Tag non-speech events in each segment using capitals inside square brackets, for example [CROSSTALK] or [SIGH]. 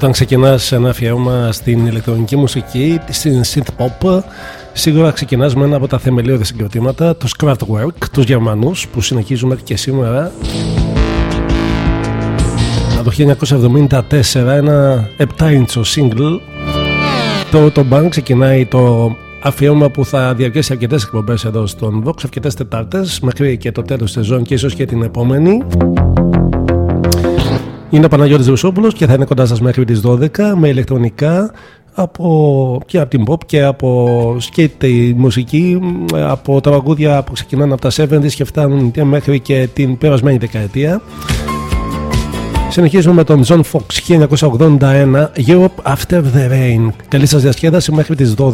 Όταν ξεκινάς ένα αφιέρωμα στην ηλεκτρονική μουσική, στην synth pop, σίγουρα ξεκινάς με ένα από τα θεμελιώδη συγκροτήματα, τους Kraftwerk, τους Γερμανούς, που συνεχίζουν μέχρι και σήμερα. Από το 1974, ένα 7-inch single. Το, το band ξεκινάει το αφιέρωμα που θα διαρκέσει αρκετές εκπομπές εδώ στον Vox, αρκετές Τετάρτες, μέχρι και το τέλος της σεζόν και ίσως και την επόμενη. Είναι ο Παναγιώτης Ρουσόπουλος και θα είναι κοντά σας μέχρι τις 12 με ηλεκτρονικά από, και από την pop και από skate μουσική από τα βαγούδια που ξεκινάνε από τα 70's και φτάνουν μέχρι και την περασμένη δεκαετία Συνεχίζουμε με τον John Fox 1981 Europe After the Rain. Καλή σας διασκέδαση μέχρι τις 12.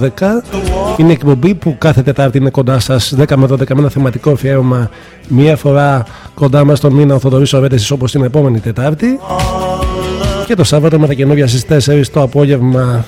Είναι εκπομπή που κάθε Τετάρτη είναι κοντά σας 10 με 12 με ένα θεματικό αφιέρωμα. Μία φορά κοντά μας τον μήνα ο Θοδωρής Ορέτηση όπως την επόμενη Τετάρτη. Και το Σάββατο με τα καινούργια στις 4 το απόγευμα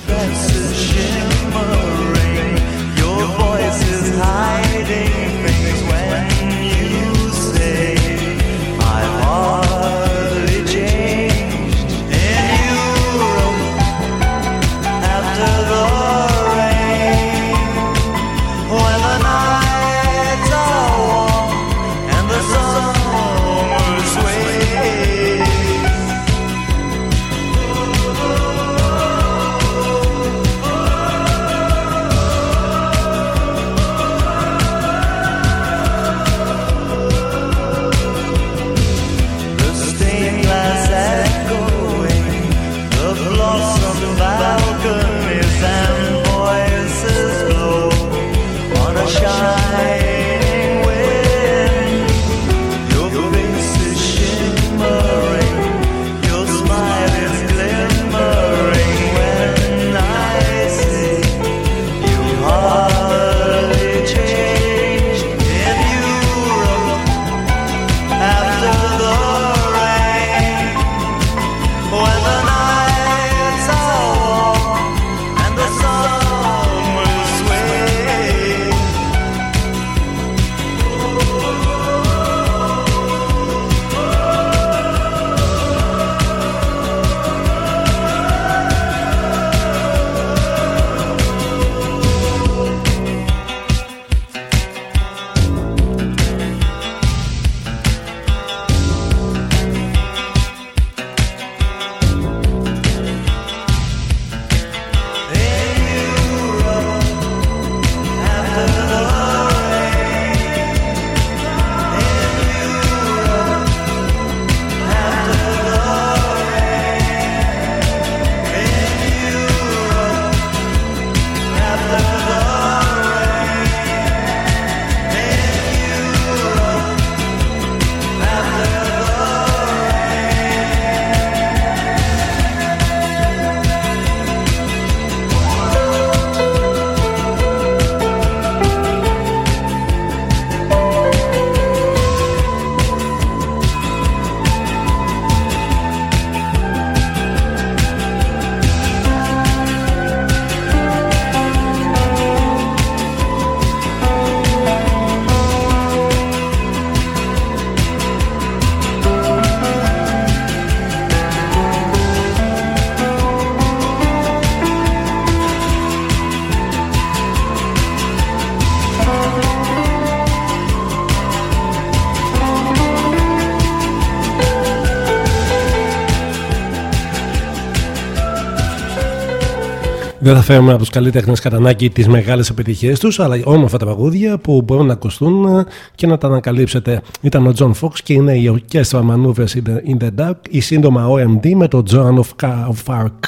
Δεν θα φέρουμε από τους καλλιτέχνες κατά ανάγκη τις μεγάλες επιτυχίες τους, αλλά όμορφα τα παγούδια που μπορούν να ακουστούν και να τα ανακαλύψετε. Ήταν ο John Fox και είναι η ορκέστρα Maneuvers in the Dark, η σύντομα OMD με το John of Arc.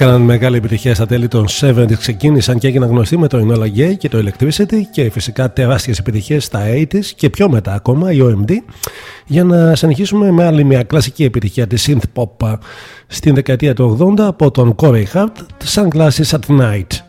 Έκαναν μεγάλη επιτυχία στα τέλη των 70 ξεκίνησαν και έγιναν γνωστοί με το Enola Gay και το Electricity και φυσικά τεράστιες επιτυχίες στα 80s και πιο μετά ακόμα η OMD για να συνεχίσουμε με άλλη μια κλασική επιτυχία της synth pop στην δεκαετία του 80 από τον Corey Hart Sunglasses at Night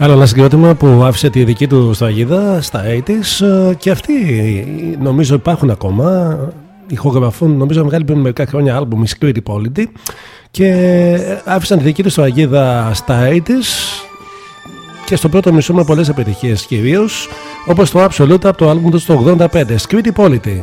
Άλλο ένα συγκρότημα που άφησε τη δική του σφραγίδα στα 80s ε, και αυτοί νομίζω υπάρχουν ακόμα. Ηχογραφούν νομίζω μεγάλη πριν μερικά χρόνια άλμπουμ η Security Polity και άφησαν τη δική τους σφραγίδα στα 80s και στο πρώτο μισό με πολλές επιτυχίες κυρίως όπως το Absolute από το άλμπουμ του στο 85 Security Polity.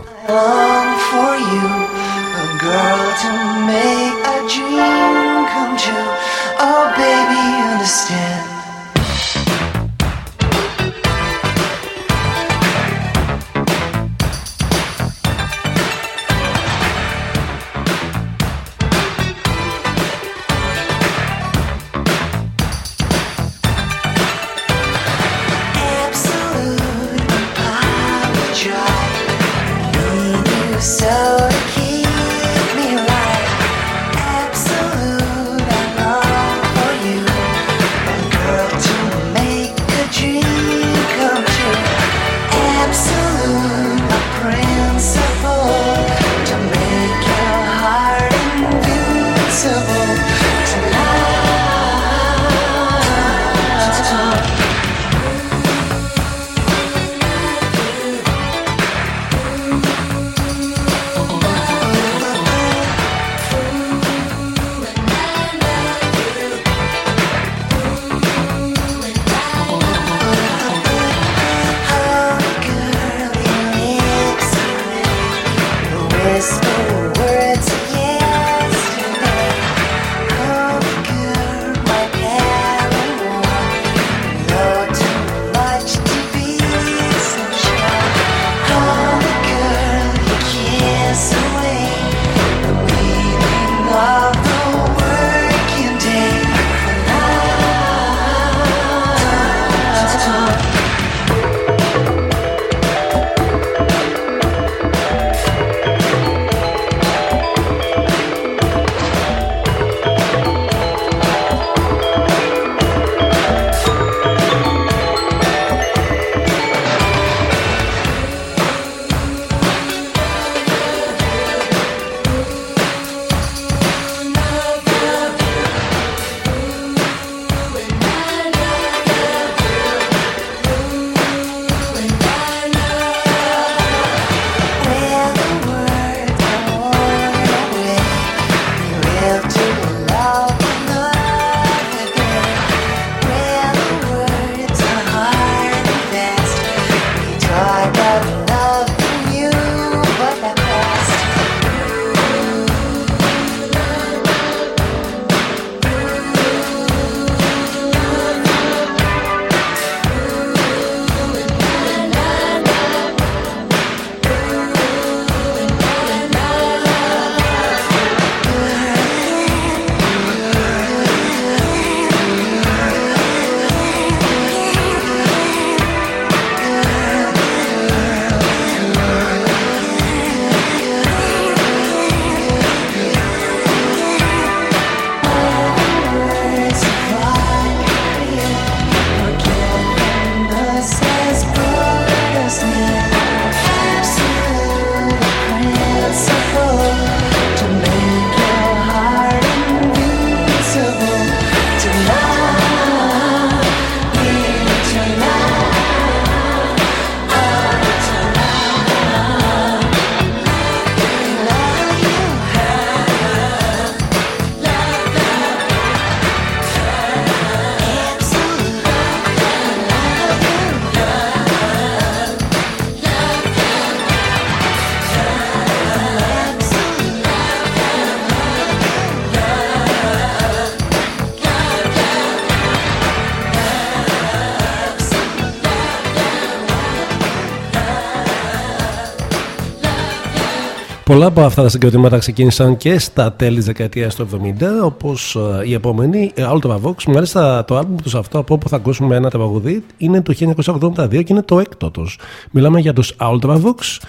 Πολλά από αυτά τα συγκροτήματα ξεκίνησαν και στα τέλη της δεκαετίας του 70 όπως ε, η επόμενη ε, Ultravox μάλιστα το άλμπουμ τους αυτό από όπου θα ακούσουμε ένα τραγουδί είναι το 1982 και είναι το έκτο τους μιλάμε για τους Ultravox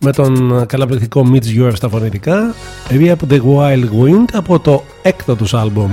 με τον καλαπληκτικό Mitch Ure στα φωνητικά Reap the Wild Wind από το έκτο τους άλμπουμ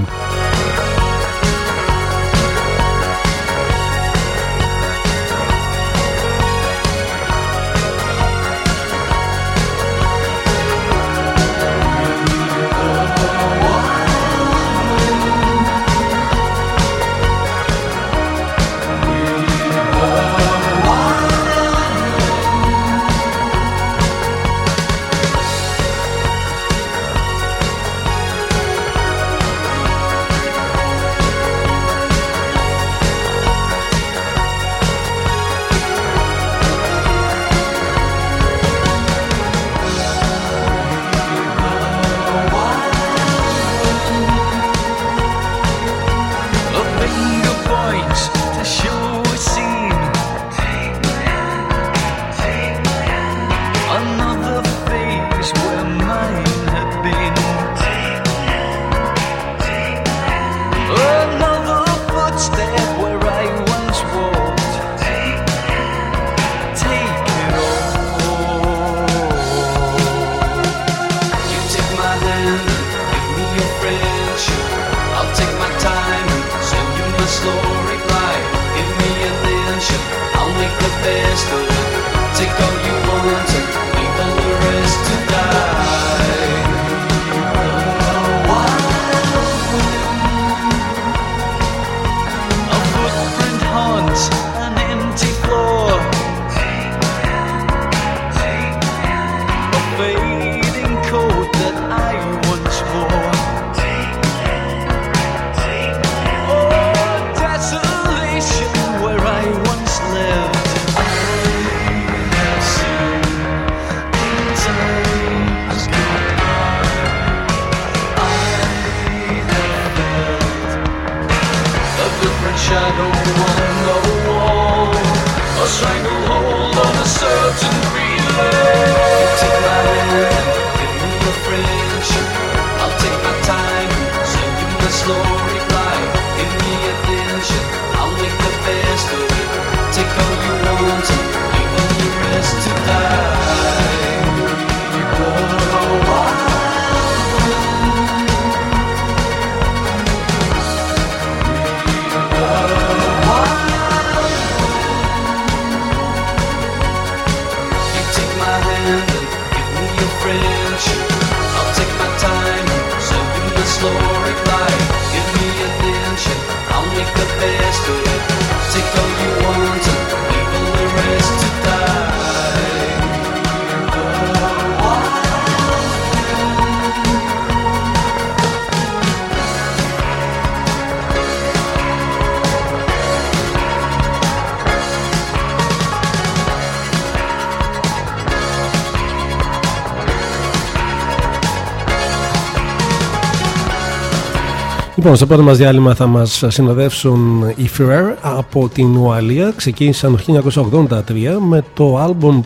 Λοιπόν, στο πρώτο μας διάλειμμα θα μας συνοδεύσουν οι Frere από την Ουαλία. Ξεκίνησαν το 1983 με το άλμπομ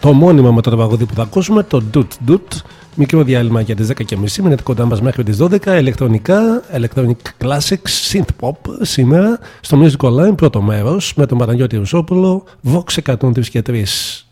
το μόνιμο με το τραγούδι που θα ακούσουμε, το Doot Doot. Μικρό διάλειμμα για τις 10.30. Μείνετε κοντά μας μέχρι τις 12. Ελεκτρονικά, Electronic Classics, Synth Pop σήμερα στο Music Online, πρώτο μέρος με τον Παναγιώτη Ρουσόπουλο, Vox 103 και 3.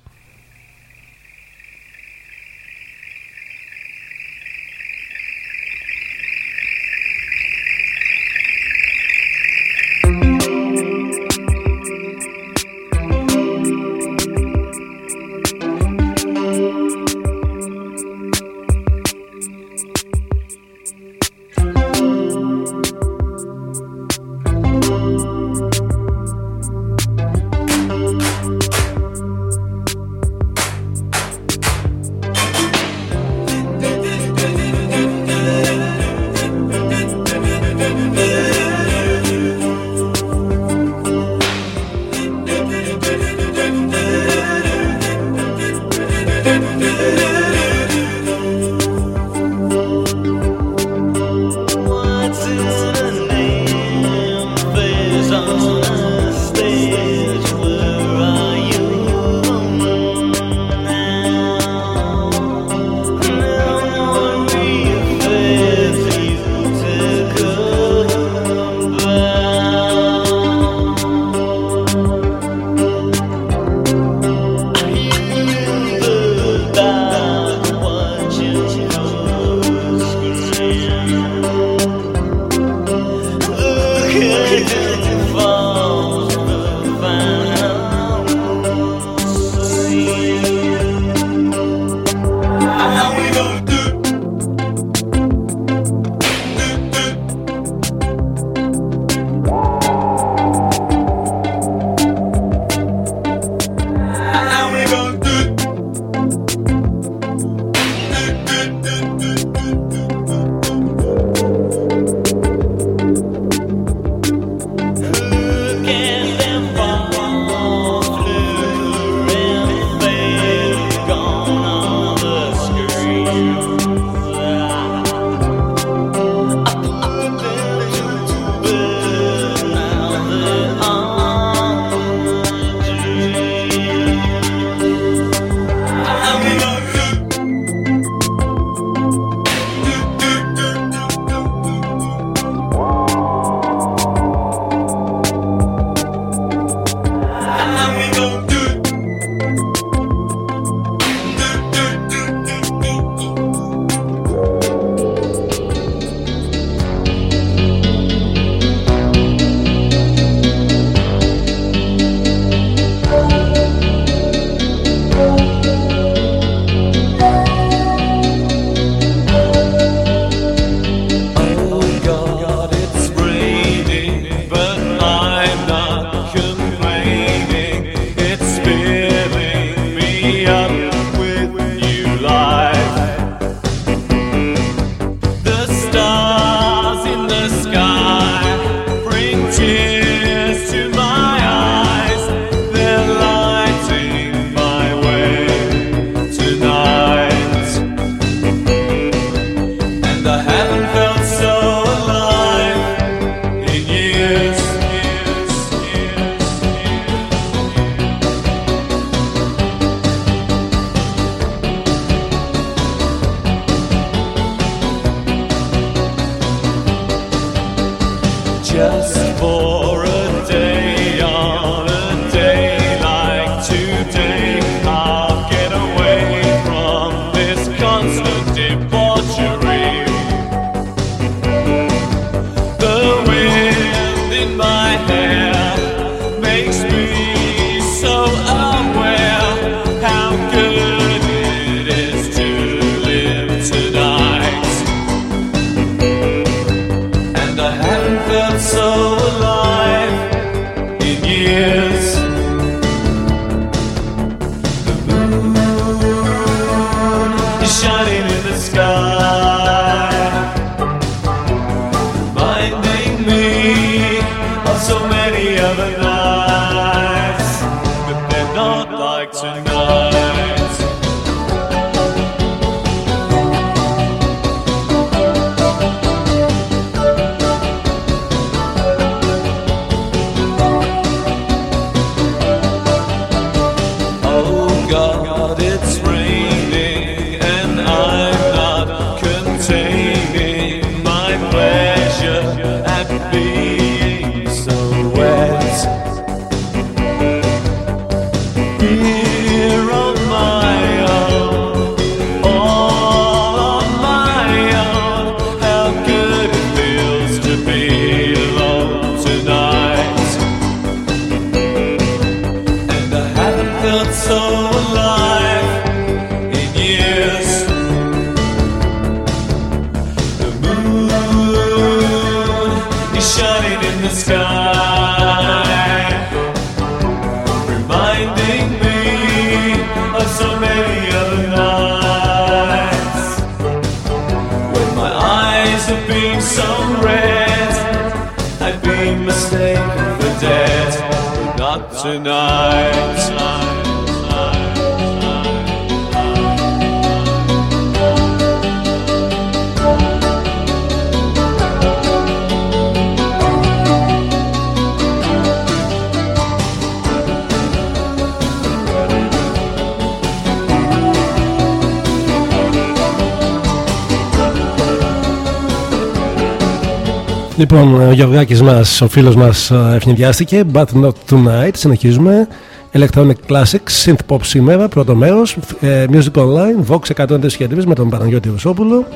Λοιπόν, ο Γεωργάκης μας, ο φίλος μας ε, ευνηδιάστηκε. But not tonight, συνεχίζουμε. Electronic Classics, Synth Pop σήμερα, πρώτο μέρος. Ε, Music Online, Vox 104 με τον Παναγιώτη Ρουσόπουλο.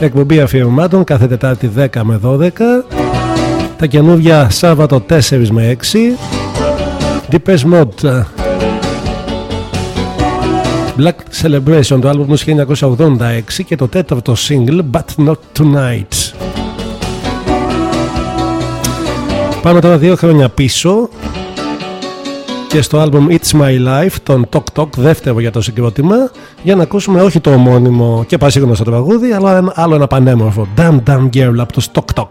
Εκπομπή αφιερωμάτων κάθε Τετάρτη 10 με 12 Τα καινούργια Σάββατο 4 με 6 Deepest Mode ε, Black Celebration, το άλμπου τους 1986 και το τέταρτο single But Not Tonight Πάμε τώρα δύο χρόνια πίσω και στο άλμπουμ It's My Life, τον Tok Tok, δεύτερο για το συγκρότημα, για να ακούσουμε όχι το ομώνυμο και πασίγνωστο τραγούδι, αλλά άλλο ένα πανέμορφο Damn Damn Girl από το Tok Tok.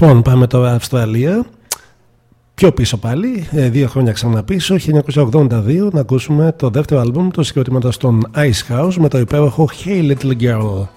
Λοιπόν, πάμε τώρα Αυστραλία. Πιο πίσω πάλι, ε, δύο χρόνια ξαναπίσω, 1982, να ακούσουμε το δεύτερο άλμπουμ του συγκροτήματος των Ice House με το υπέροχο Hey Little Girl.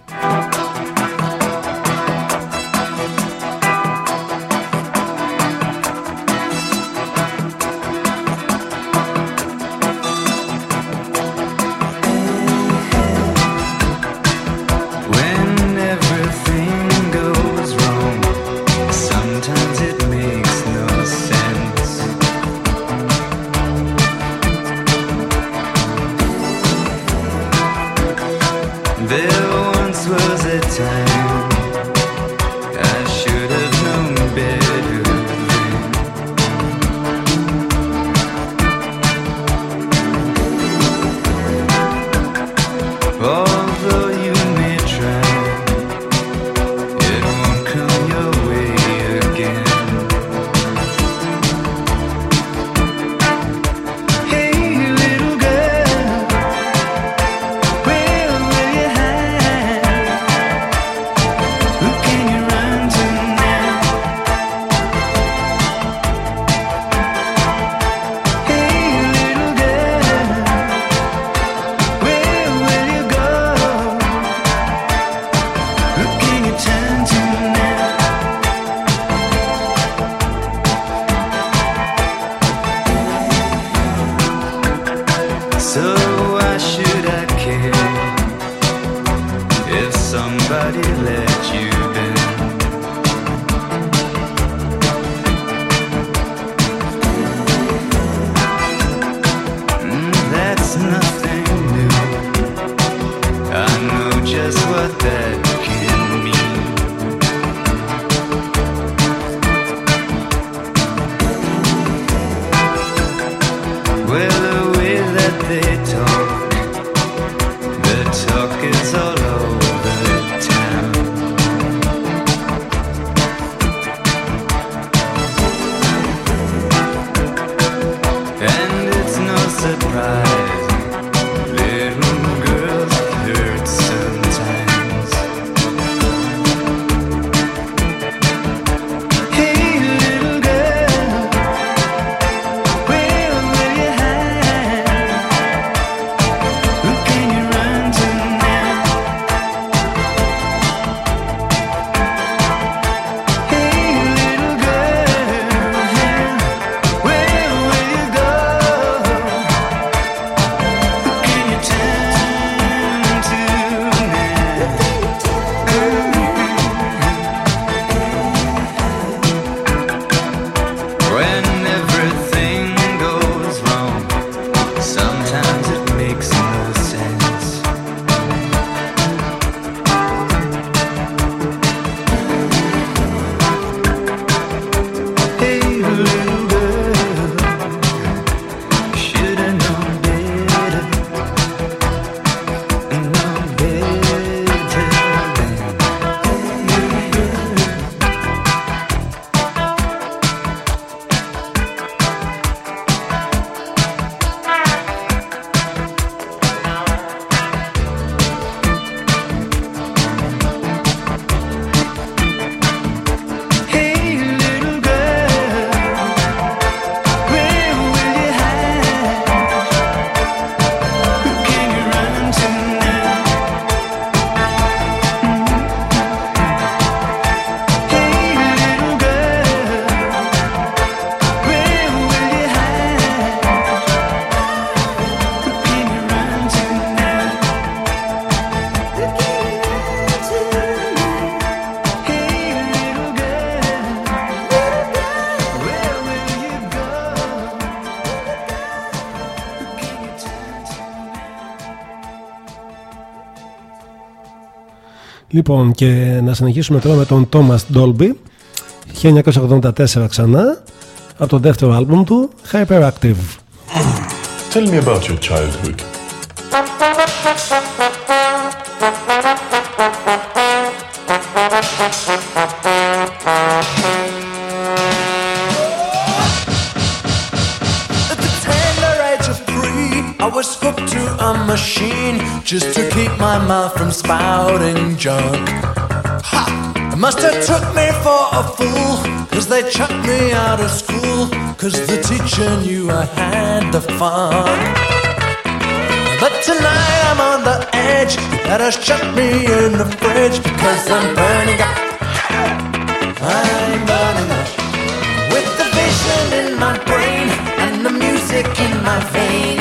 Λοιπόν, και να συνεχίσουμε τώρα με τον Thomas Dolby 1984 ξανά από το δεύτερο άλμπουμ του Hyperactive. Tell me about your childhood. machine just to keep my mouth from spouting junk. Ha! It must have took me for a fool, cause they chucked me out of school, cause the teacher knew I had the fun. But tonight I'm on the edge, you better shut me in the fridge, because I'm burning up. I'm burning up. With the vision in my brain, and the music in my veins.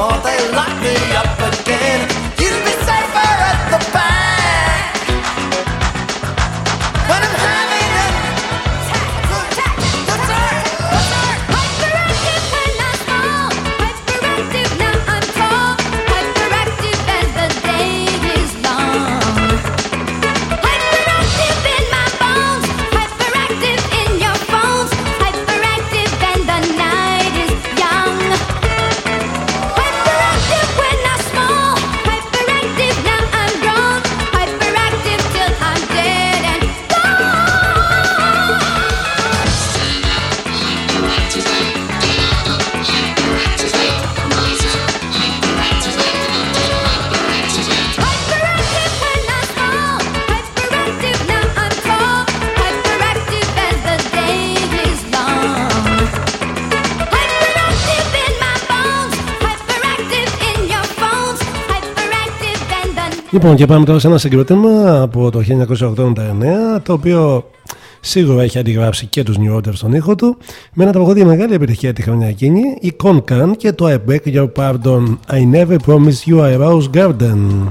for they like me. Λοιπόν, και πάμε τώρα σε ένα συγκρότημα από το 1989, το οποίο σίγουρα έχει αντιγράψει και τους New Order στον ήχο του, με ένα τραγούδι μεγάλη επιτυχία τη χρονιά εκείνη, η Conan και το I Beg Your Pardon, I Never Promised You a Rose Garden.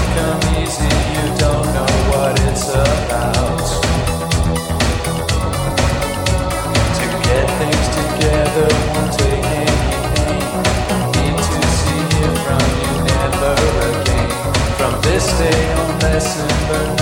another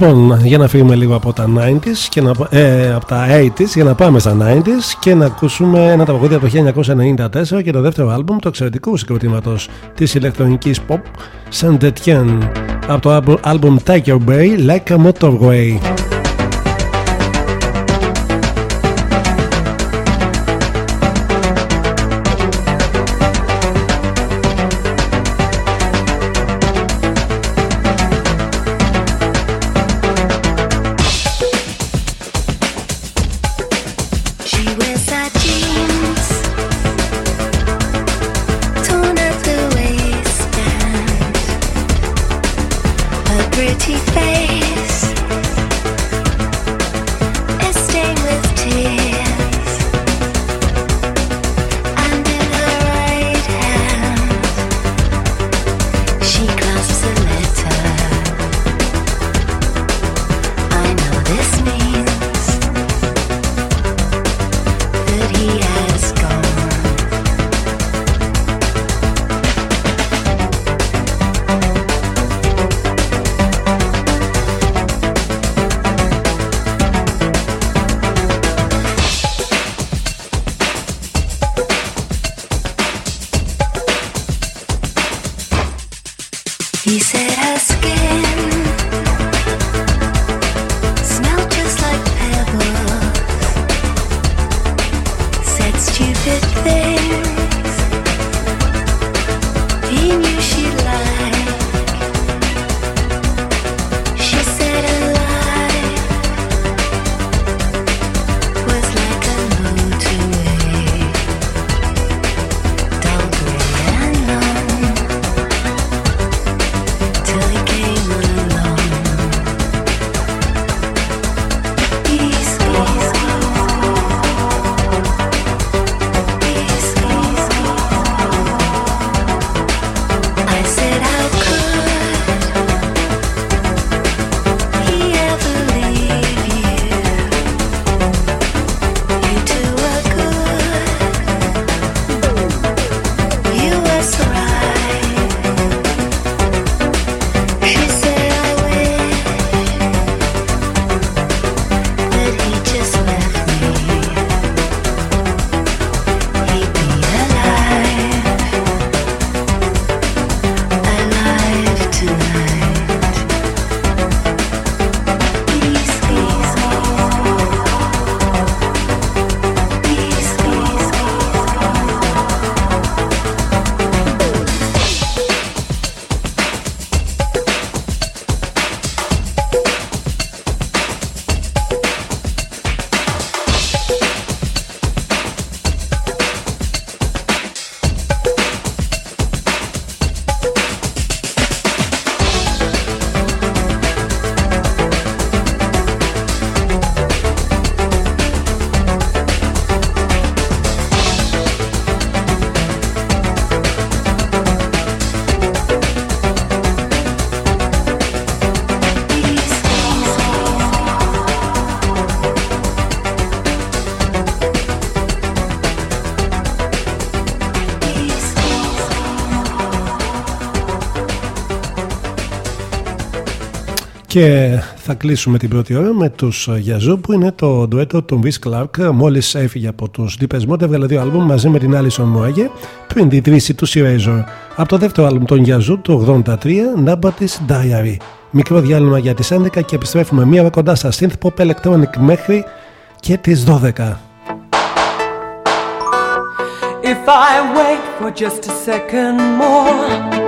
Λοιπόν, για να φύγουμε λίγο από τα 90s και ε, από τα 80s για να πάμε στα 90s και να ακούσουμε ένα τραγούδι από το 1994 και το δεύτερο άλμπουμ του εξαιρετικού συγκροτήματος της ηλεκτρονικής pop Saint Etienne από το άλμπουμ Tiger Bay Like a Motorway. Και θα κλείσουμε την πρώτη ώρα με τους ε, Γιαζού που είναι το ντουέτο του Vince Clark. Μόλις έφυγε από τους Deepest Mode έβγαλε δύο άλμπουμ μαζί με την Alison Moage πριν την τρίση του Razor από το δεύτερο άλμπουμ των Γιαζού του 83 Nobody's Diary. Μικρό διάλειμμα για τις 11 και επιστρέφουμε μία ώρα κοντά στα Synth Electronic μέχρι και τις 12 If I wait for just a second more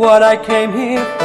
what I came here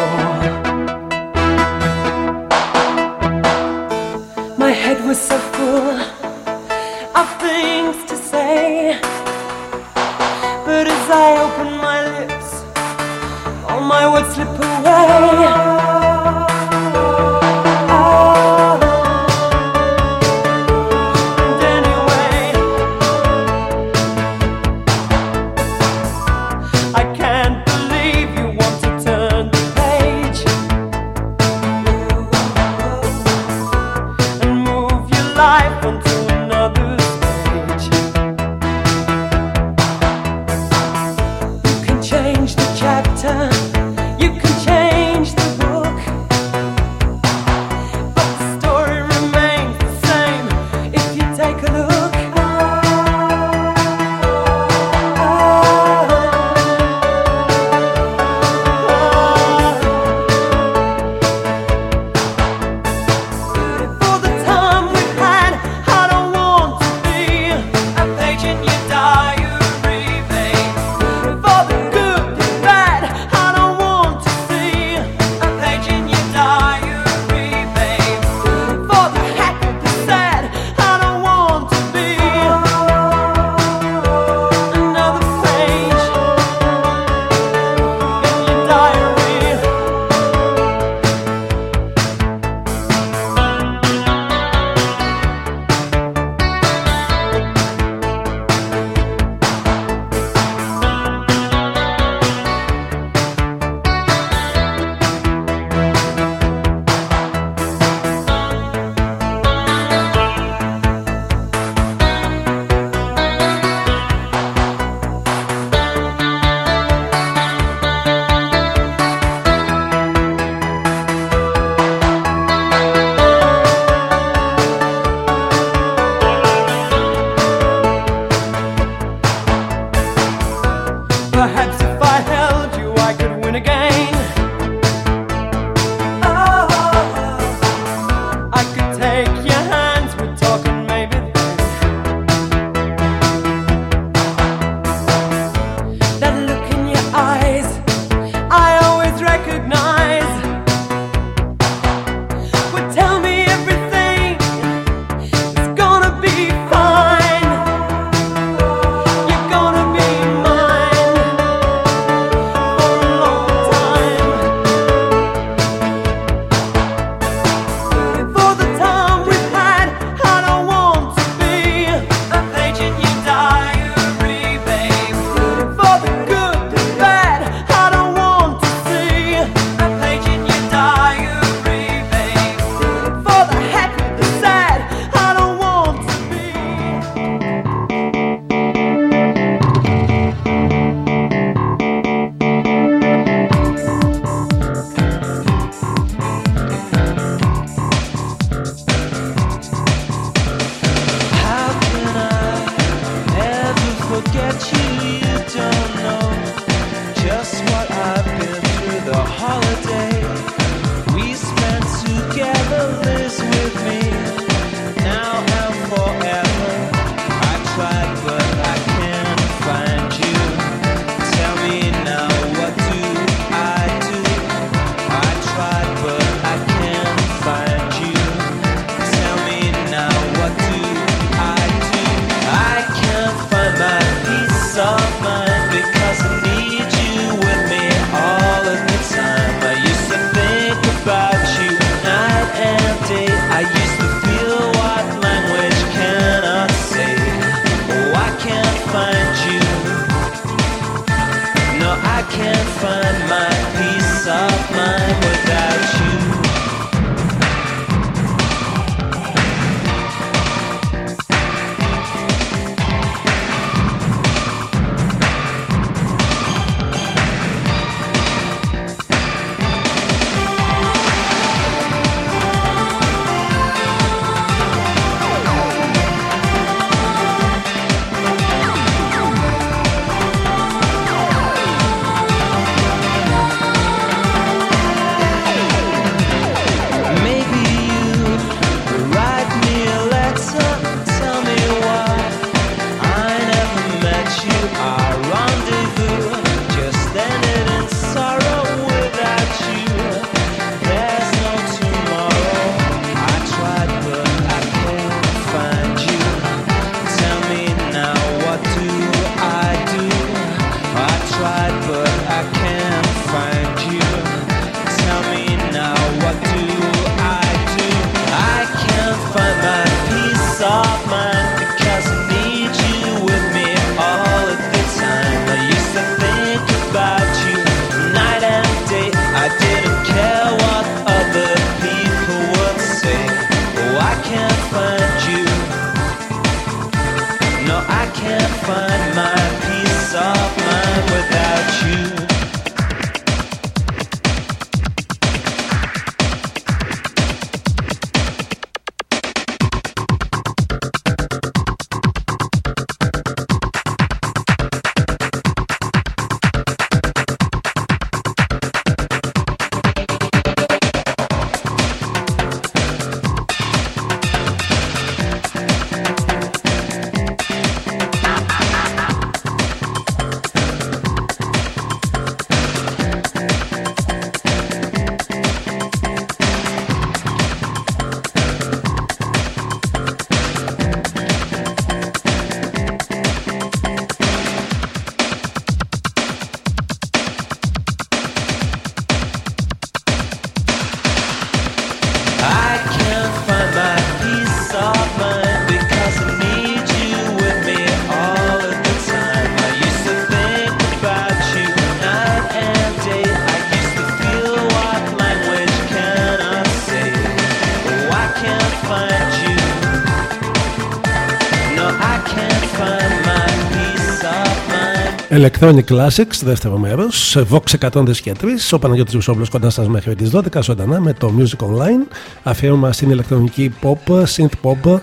Electronic Classics, δεύτερο μέρος. Vox 103 και 3. Ο Παναγιώτης Βουσόβλος κοντά σας μέχρι τις 12 ζωντανά με το Music Online. Αφιέρωμα στην ηλεκτρονική pop, synth pop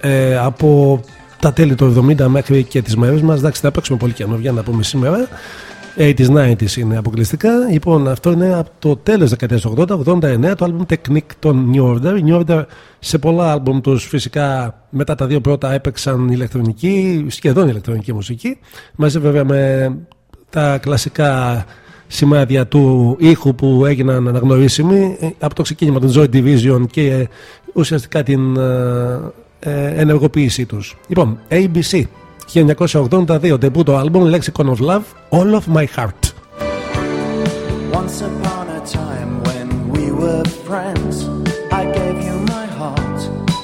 ε, από τα τέλη του 70 μέχρι και τις μέρες μας. Εντάξει, θα παίξουμε πολύ καινούργια να πούμε σήμερα. 80s, 90s είναι αποκλειστικά. Λοιπόν, αυτό είναι από το τέλος δεκαετίας του 80, 89, το album Technique των New Order. Οι New Order σε πολλά album τους φυσικά μετά τα δύο πρώτα έπαιξαν ηλεκτρονική, σχεδόν ηλεκτρονική μουσική. Μαζί βέβαια με τα κλασικά σημάδια του ήχου που έγιναν αναγνωρίσιμοι ε, από το ξεκίνημα των Joy Division και ε, ουσιαστικά την ε, ε, ενεργοποίησή τους. Λοιπόν, ABC 1982 debut album Lexicon of Love All of My Heart. Once upon a time when we were friends, I gave you my heart.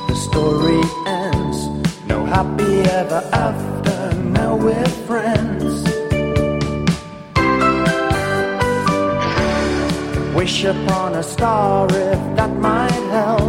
The story ends. No happy ever after. Now we're friends. Wish upon a star if that might help.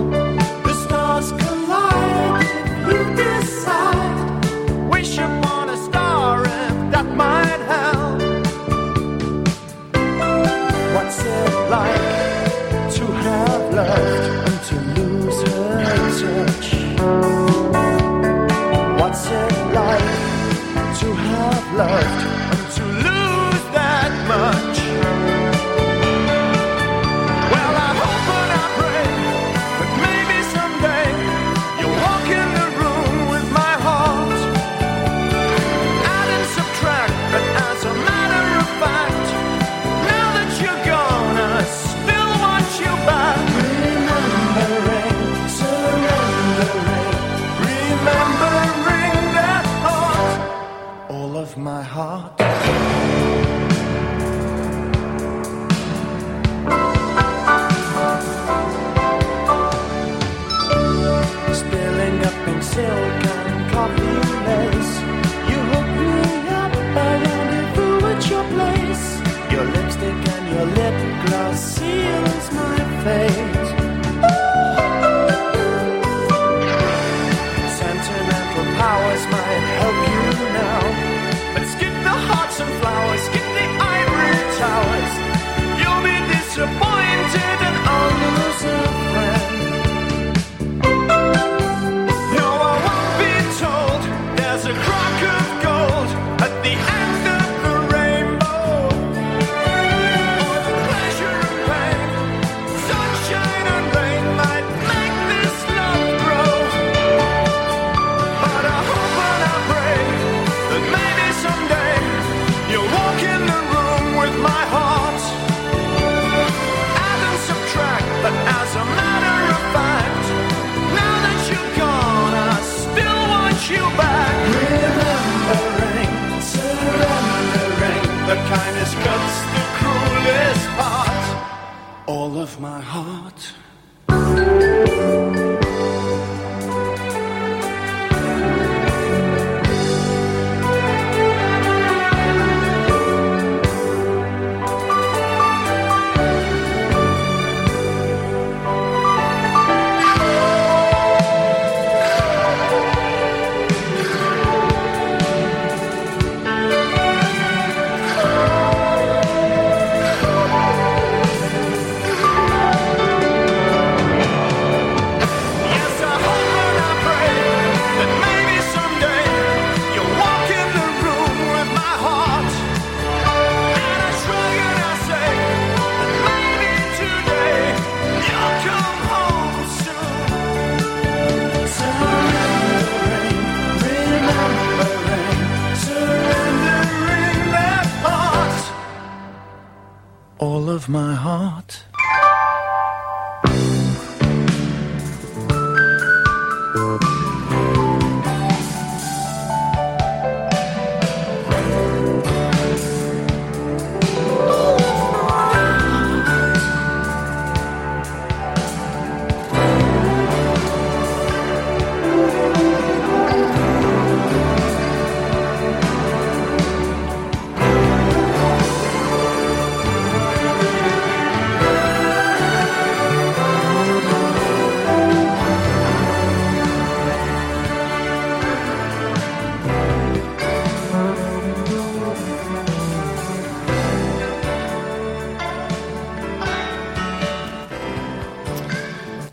Of my heart.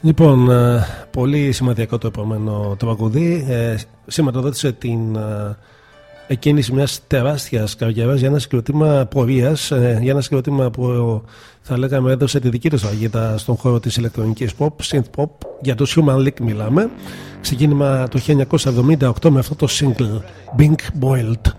Λοιπόν, ε, πολύ σημαντικό το επόμενο τραγουδί. Ε, σηματοδότησε την ε, εκκίνηση μιας τεράστιας καριέρας για ένα συγκροτήμα πορείας, για ένα συγκροτήμα που θα λέγαμε έδωσε τη δική τους σφαγίδα στον χώρο της ηλεκτρονικής pop, synth pop. Για το Human League μιλάμε. Ξεκίνημα το 1978 με αυτό το single Bing Boiled.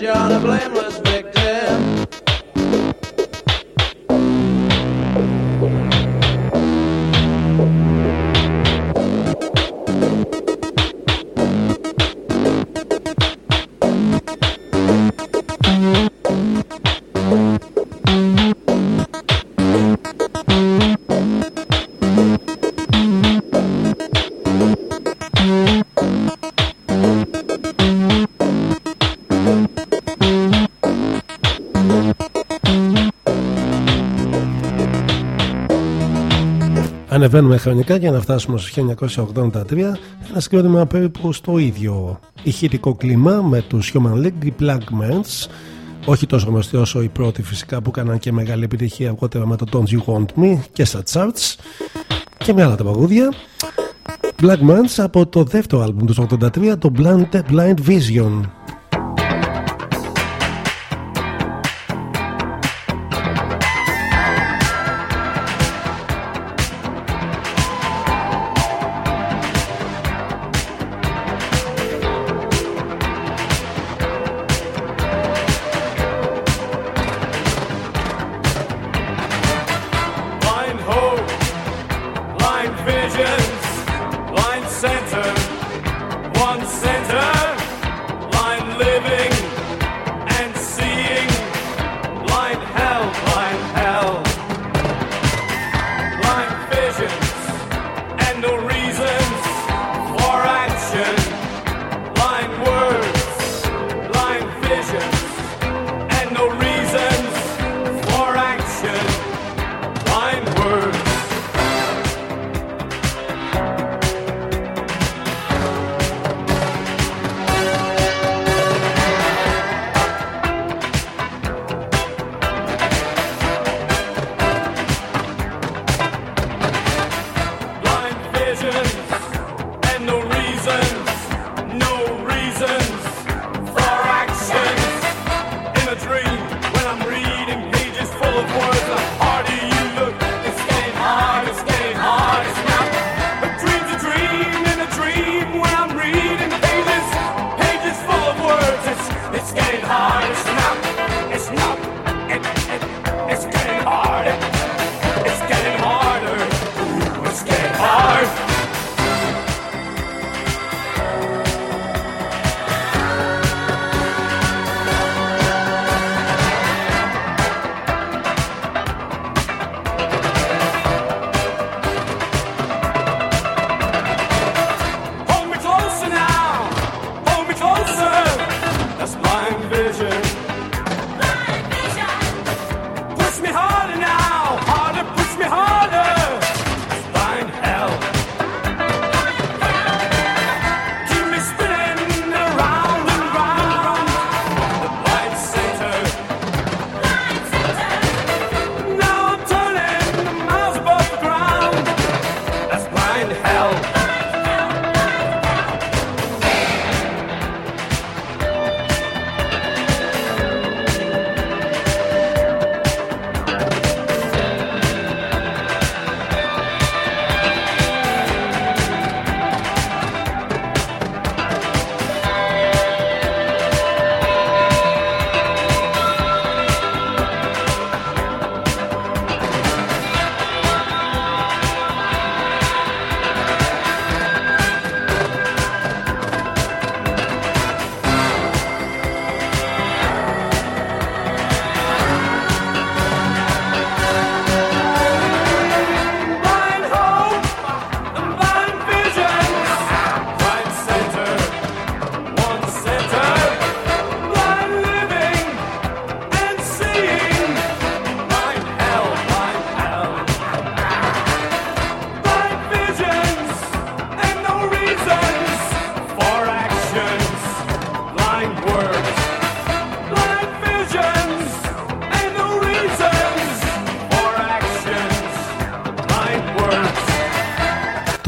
you're to blame. Ανεβαίνουμε χρονικά για να φτάσουμε στο 1983 ένα συγκρότημα περίπου στο ίδιο ηχητικό κλίμα με τους Human League, οι Plugmans. Όχι τόσο γνωστοί όσο οι πρώτοι φυσικά που έκαναν και μεγάλη επιτυχία αργότερα με το Don't You Want Me και στα charts. Και με άλλα τα παγούδια. Plugmans από το δεύτερο άλμπουμ του 83 το Blind, Blind Vision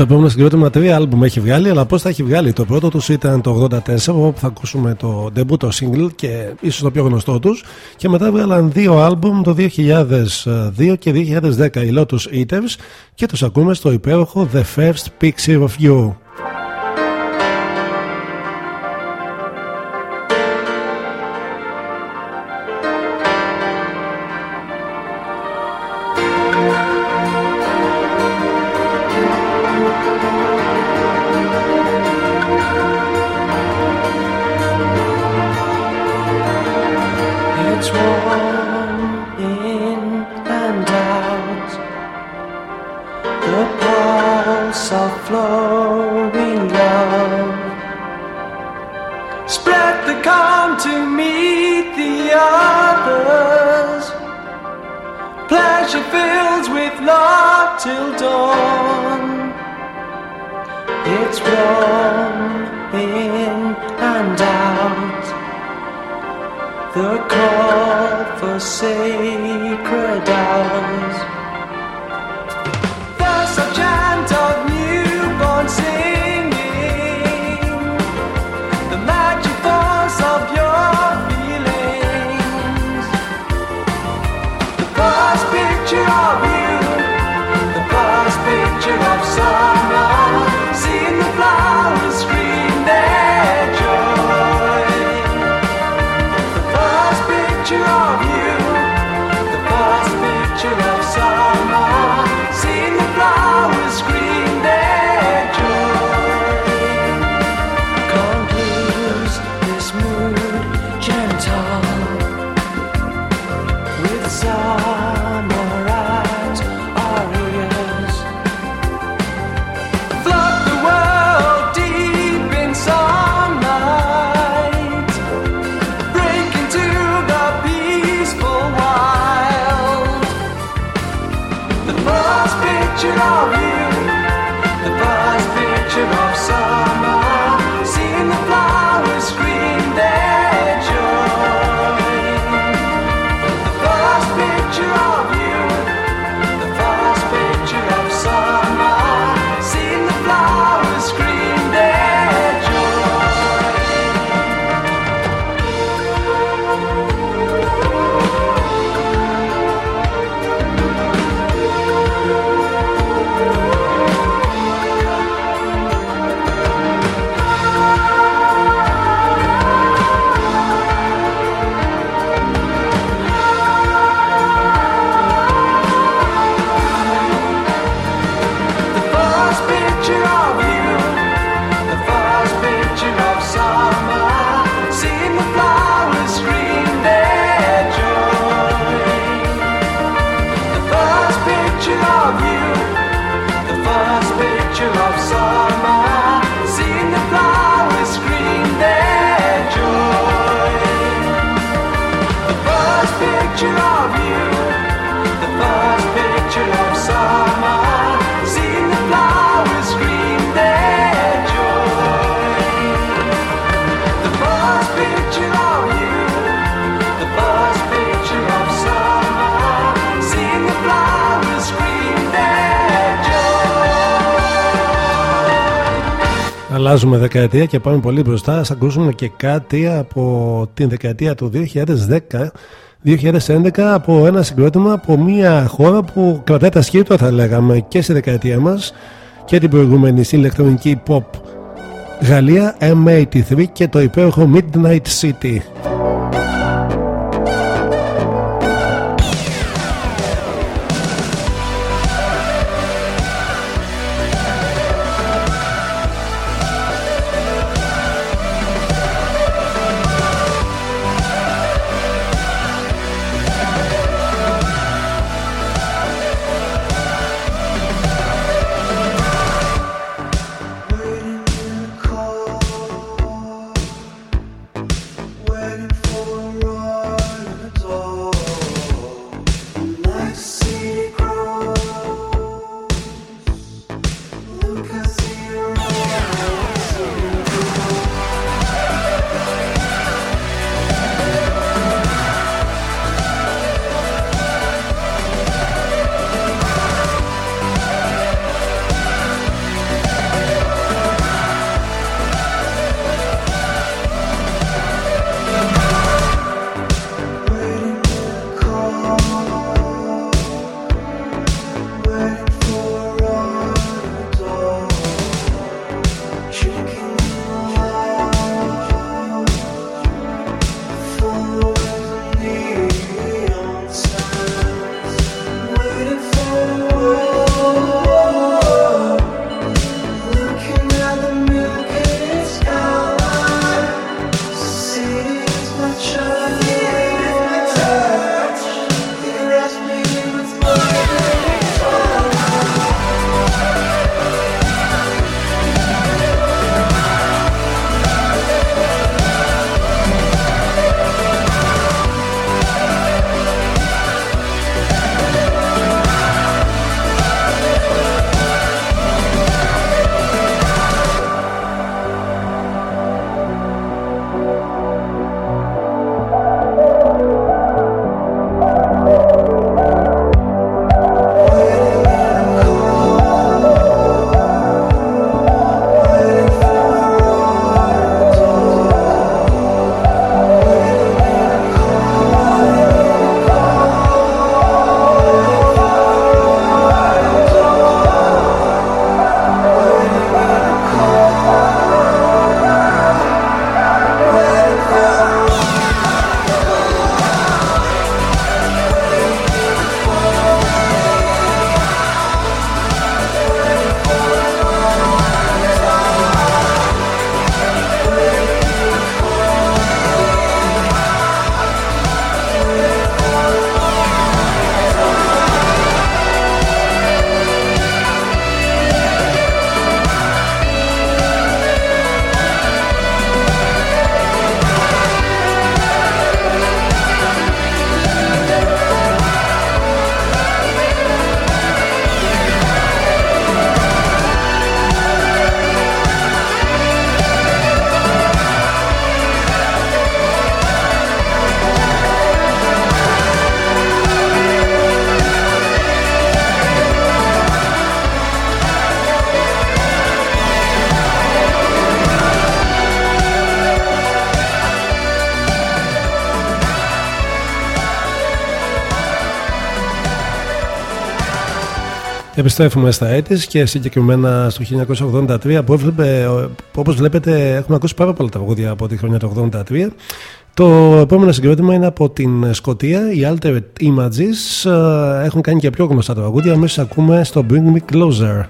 επόμενο συγκρότημα τρία άλμπουμ έχει βγάλει, αλλά πώς τα έχει βγάλει. Το πρώτο τους ήταν το 84, όπου θα ακούσουμε το debut, το single και ίσως το πιο γνωστό τους. Και μετά βγάλαν δύο άλμπουμ το 2002 και 2010, η Lotus Eaters, και τους ακούμε στο υπέροχο The First Picture of You. δεκαετία και πάμε πολύ μπροστά. Ας ακούσουμε και κάτι από την δεκαετία του 2010 2011 από ένα συγκρότημα από μια χώρα που κρατάει τα σχήματα. θα λέγαμε και στη δεκαετία μας και την προηγούμενη στην ηλεκτρονική pop Γαλλία M83 και το υπέροχο Midnight City. Επιστρέφουμε στα έτης και συγκεκριμένα στο 1983 που έβλεπε, όπως βλέπετε έχουμε ακούσει πάρα πολλά τραγούδια από τη χρονιά του 1983 το επόμενο συγκρότημα είναι από την Σκωτία, οι Altered Images ε, έχουν κάνει και πιο γνωστά τραγούδια, αμέσως ακούμε στο Bring Me Closer.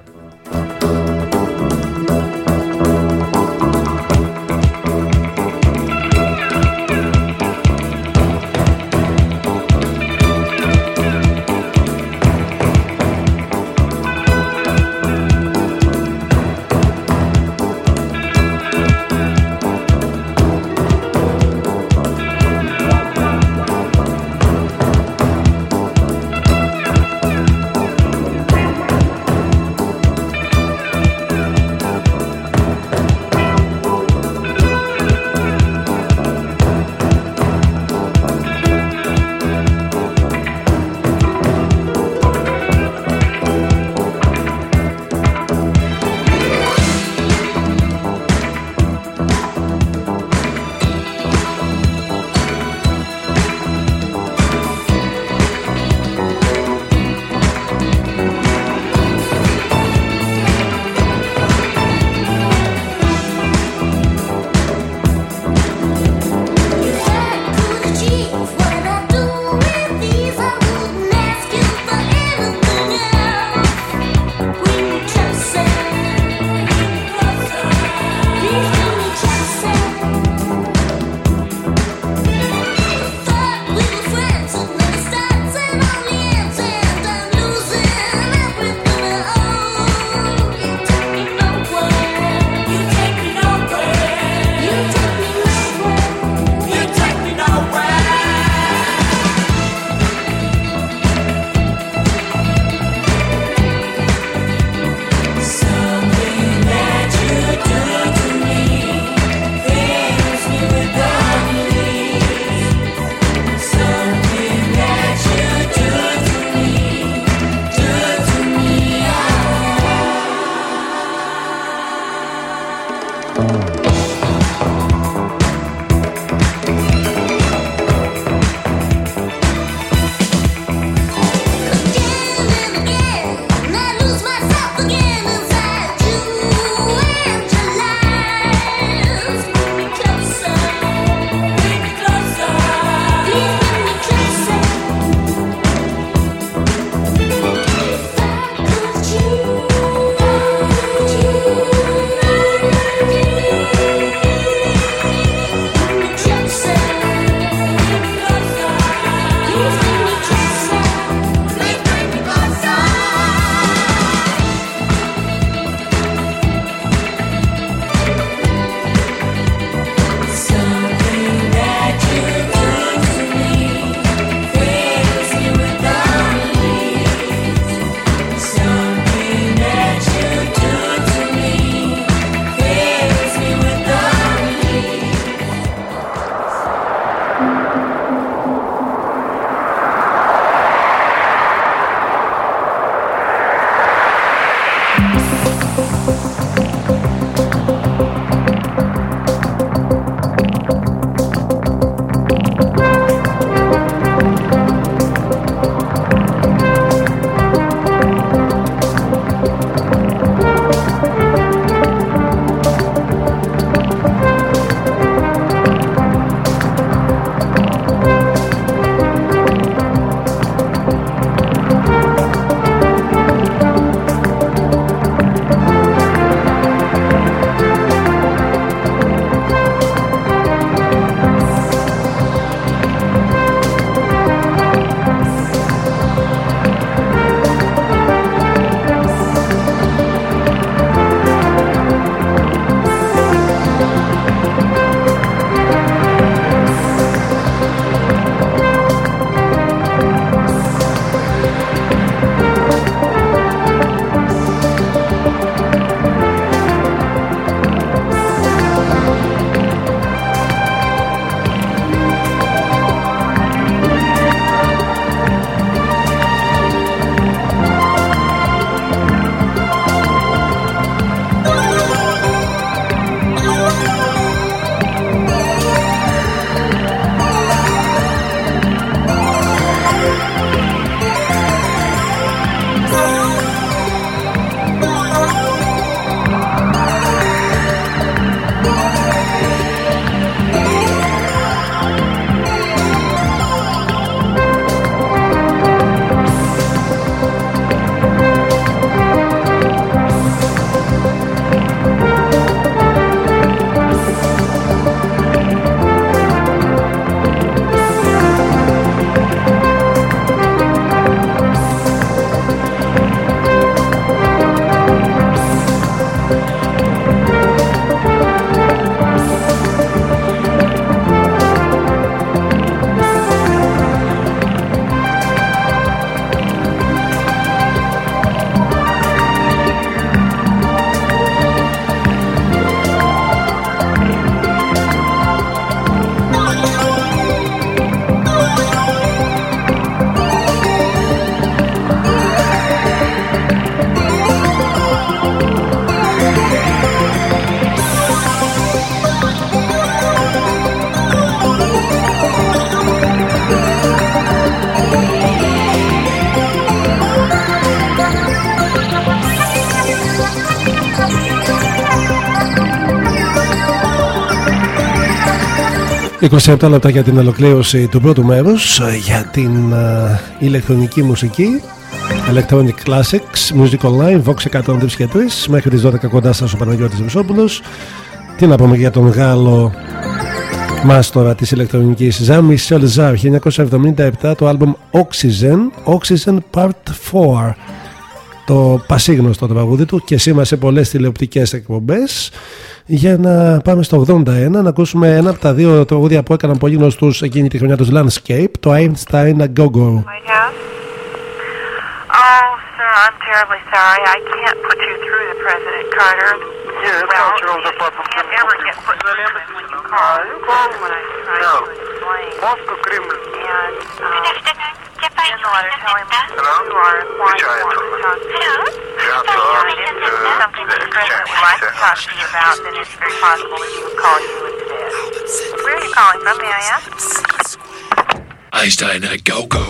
27 λεπτά για την ολοκλήρωση του πρώτου μέρους ε, για την ε, ηλεκτρονική μουσική Electronic Classics Music Online Vox 103 και 3 μέχρι τις 12 κοντά σας ο Παναγιώτης Βυσόπουλος τι να πούμε για τον Γάλλο μάστορα της ηλεκτρονικής Ζαν Μισελ Ζάρ 1977 το άλμπομ Oxygen Oxygen Part 4 το πασίγνωστο το τραγούδι του και σήμερα σε πολλές τηλεοπτικές εκπομπές για να πάμε στο 81 να ακούσουμε ένα από τα δύο τραγούδια που έκαναν πολύ γνωστούς εκείνη τη χρονιά τους Landscape το Einstein A Go Go White House. Oh, sir, I'm terribly sorry. I can't put you through to President Carter. Yeah, well, cultural department you can't ever get put through to him when you call. you call When I try No. to explain. Moscow Kremlin. And, um, Hello. Hello. Hello. Hello. Hello? Hello. Hello. Hello. Hello. Hello? Yeah, so, uh, something Hello. Hello. Hello. like to talk to you about Hello. very possible that you would call Hello. Hello. Hello. Where are you calling from, may I ask? Hello. Uh, go-go.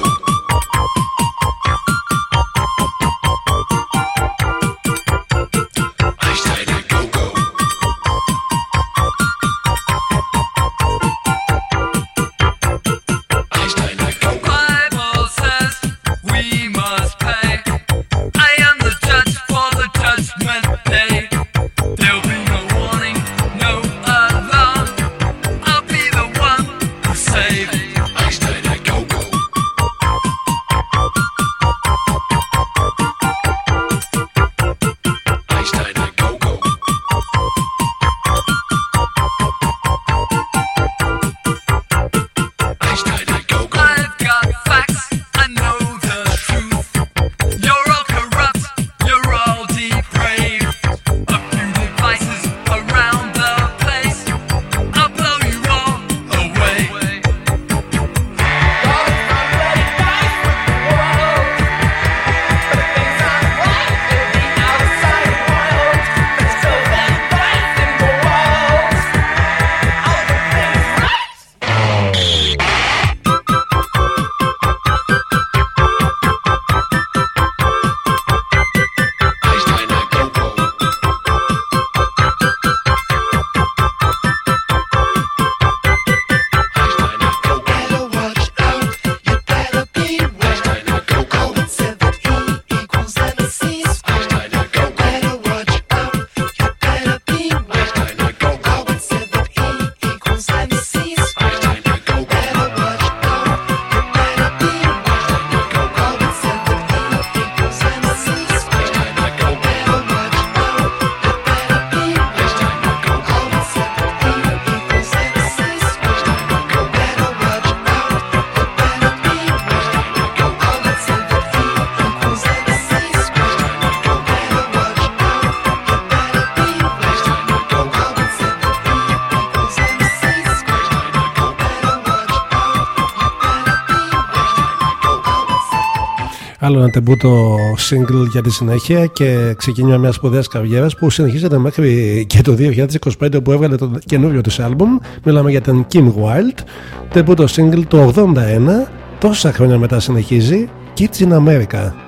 Άλλο ένα τεμπούτο single για τη συνέχεια και ξεκίνημα μιας σπουδαίας καριέρας που συνεχίζεται μέχρι και το 2025 που έβγαλε το καινούριο της άλμπουμ. Μιλάμε για την Kim Wilde. Τεμπούτο single το 81, τόσα χρόνια μετά συνεχίζει. Kids in America.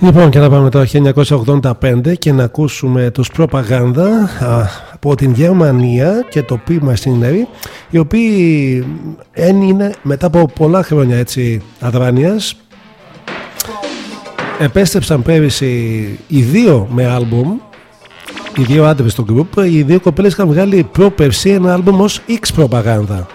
Λοιπόν, και να πάμε το 1985 και να ακούσουμε τους προπαγάνδα α, από την Γερμανία και το πείμα στην Νερή, οι οποίοι είναι μετά από πολλά χρόνια έτσι αδράνειας επέστρεψαν πέρυσι οι δύο με άλμπουμ οι δύο άντρες στο group οι δύο κοπέλες είχαν βγάλει πρόπερση ένα άλμπουμ ως X προπαγάνδα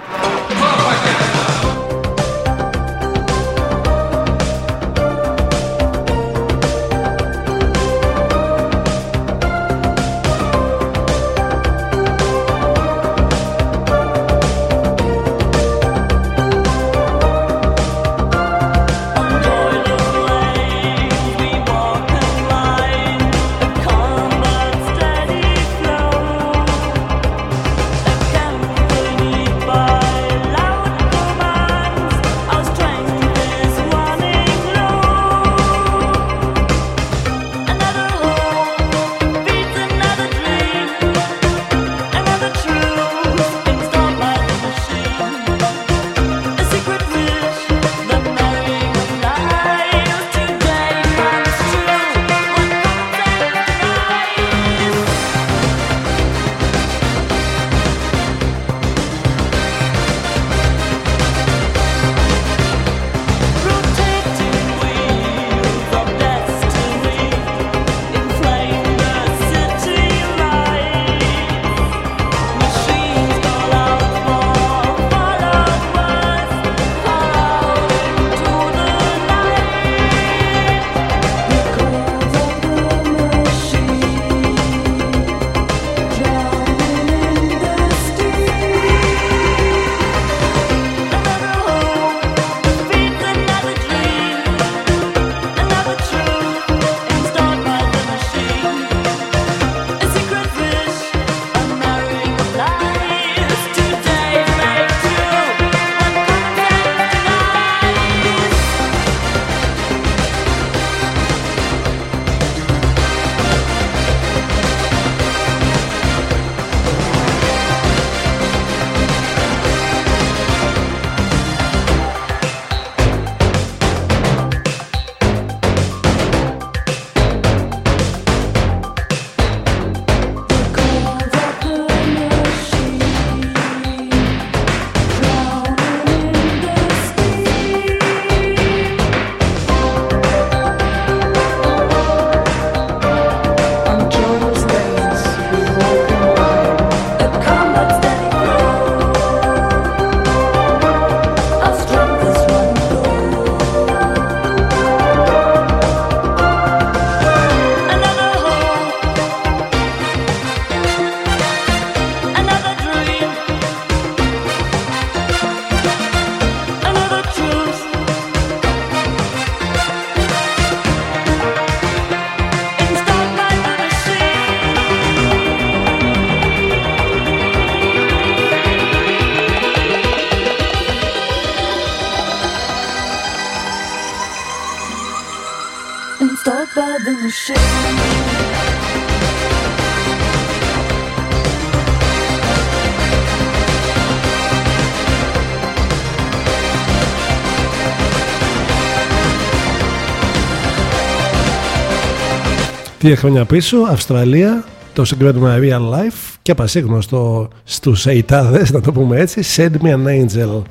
Τρία χρόνια πίσω, Αυστραλία, το συγκρότημα Real Life και πασίγνωστο στους Ειτάδες, να το πούμε έτσι, Send Me an Angel.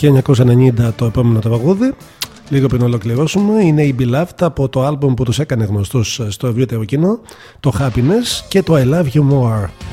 1990 το επόμενο τραγούδι. Λίγο πριν ολοκληρώσουμε, είναι η Beloved από το άλμπομ που τους έκανε γνωστού στο ευρύτερο κοινό, το Happiness και το I Love You More.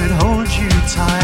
could hold you tight.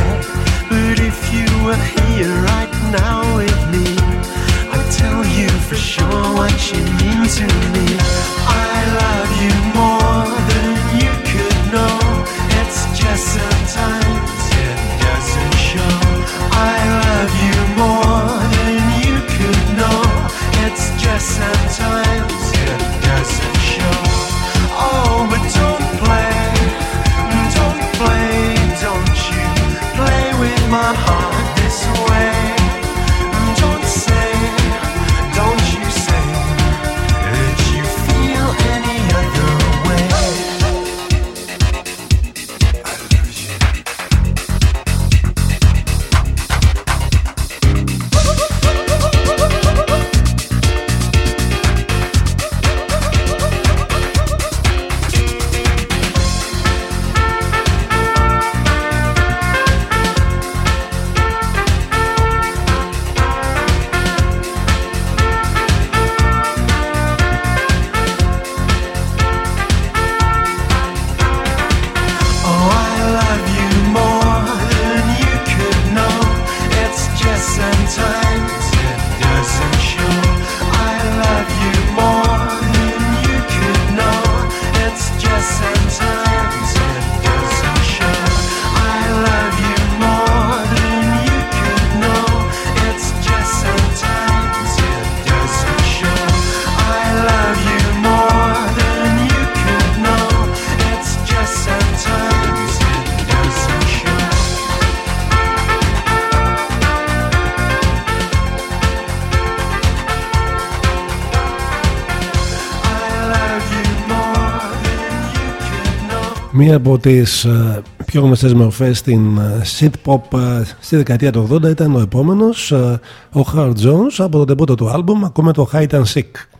μία από τις ε, πιο γνωστές μορφές στην ε, synth-pop ε, στη δεκαετία του 80 ήταν ο επόμενος, ο Hard από το τεμπούτο του άλμπουμ, ακούμε το High and Sick.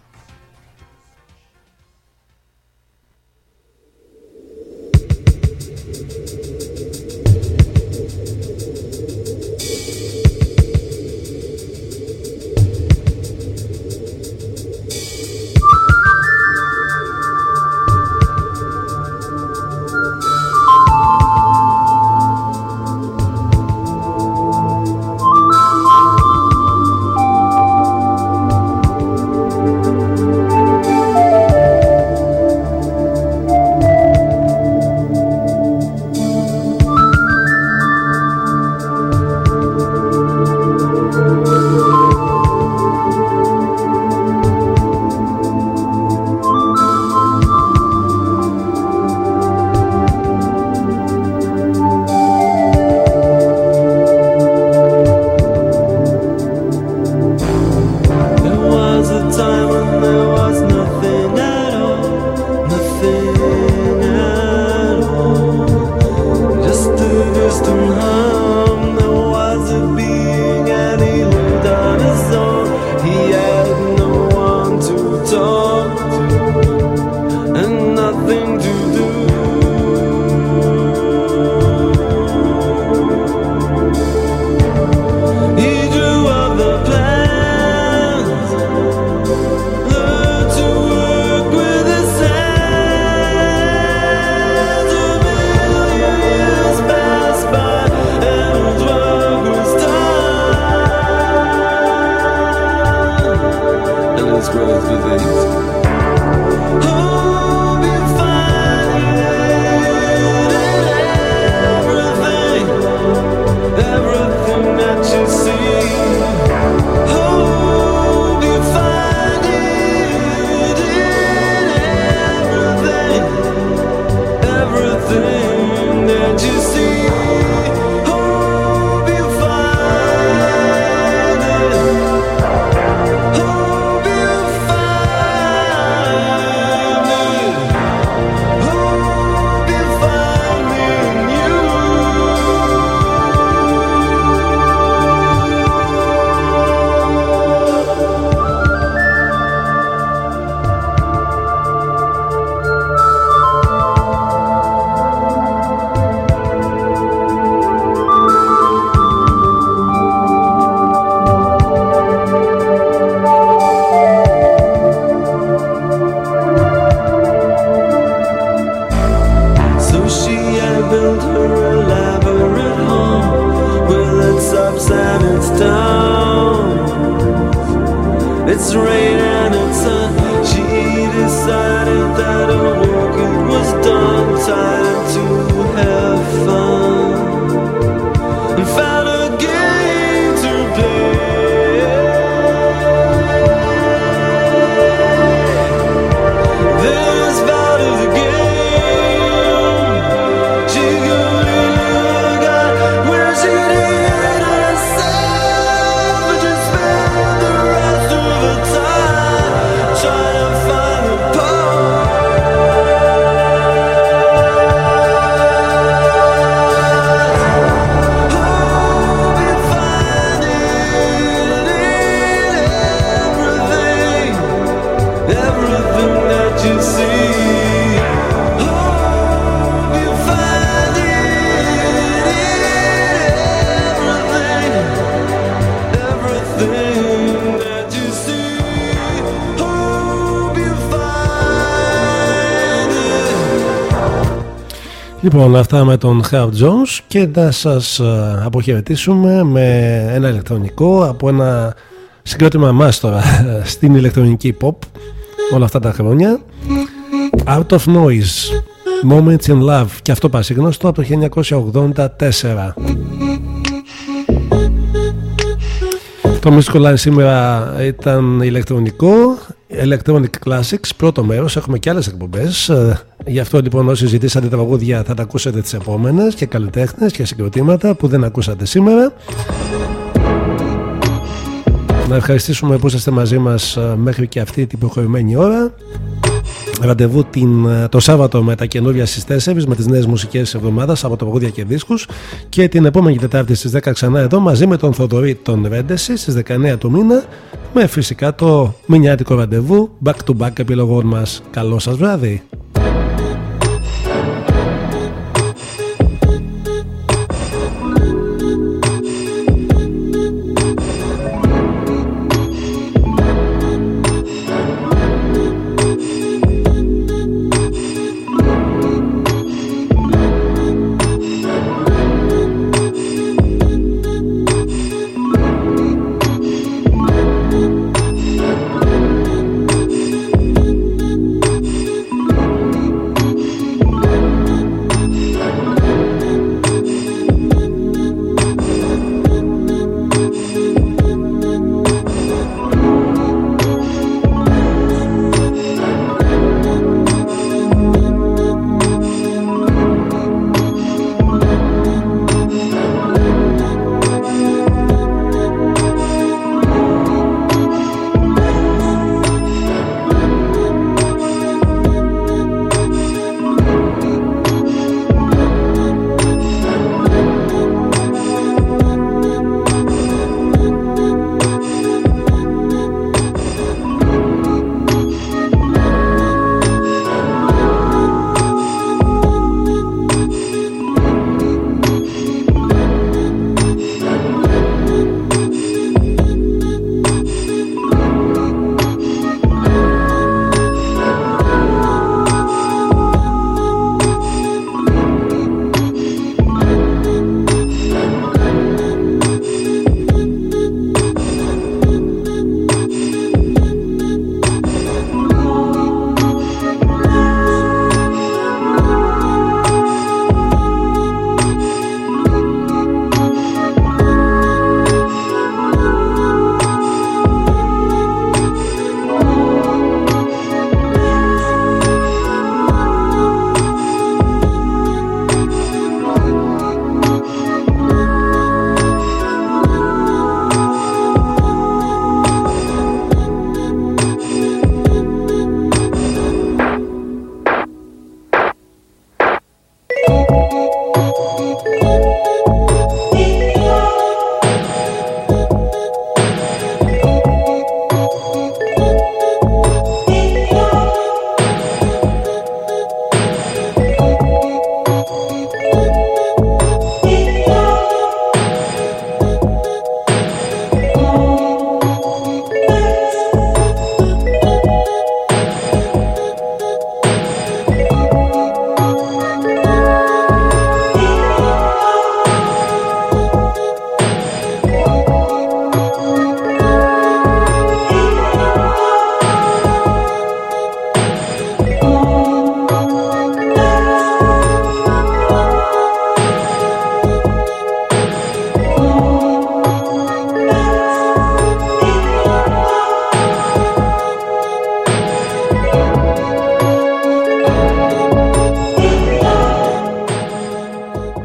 Λοιπόν, αυτά με τον Χαβ Jones και θα σας ε, αποχαιρετήσουμε με ένα ηλεκτρονικό από ένα συγκρότημα μας [LAUGHS] στην ηλεκτρονική pop όλα αυτά τα χρόνια. Out of Noise Moments in Love και αυτό πασίγνωστο από το 1984 Το Music σήμερα ήταν ηλεκτρονικό Electronic Classics πρώτο μέρος. Έχουμε και άλλες εκπομπές ε, Γι' αυτό λοιπόν όσοι ζητήσατε τα παγούδια θα τα ακούσετε τις επόμενες και καλλιτέχνες και συγκροτήματα που δεν ακούσατε σήμερα. Να ευχαριστήσουμε που είστε μαζί μας ε, μέχρι και αυτή την προχωρημένη ώρα. Ραντεβού την, ε, το Σάββατο με τα καινούργια στις 4 με τις νέες μουσικές εβδομάδα από τα παγούδια και δίσκους. Και την επόμενη Τετάρτη στις 10 ξανά εδώ μαζί με τον Θοδωρή τον Ρέντεση στις 19 του μήνα. Με φυσικά το μηνιάτικο ραντεβού back to back επιλογών μας. Καλό σας βράδυ.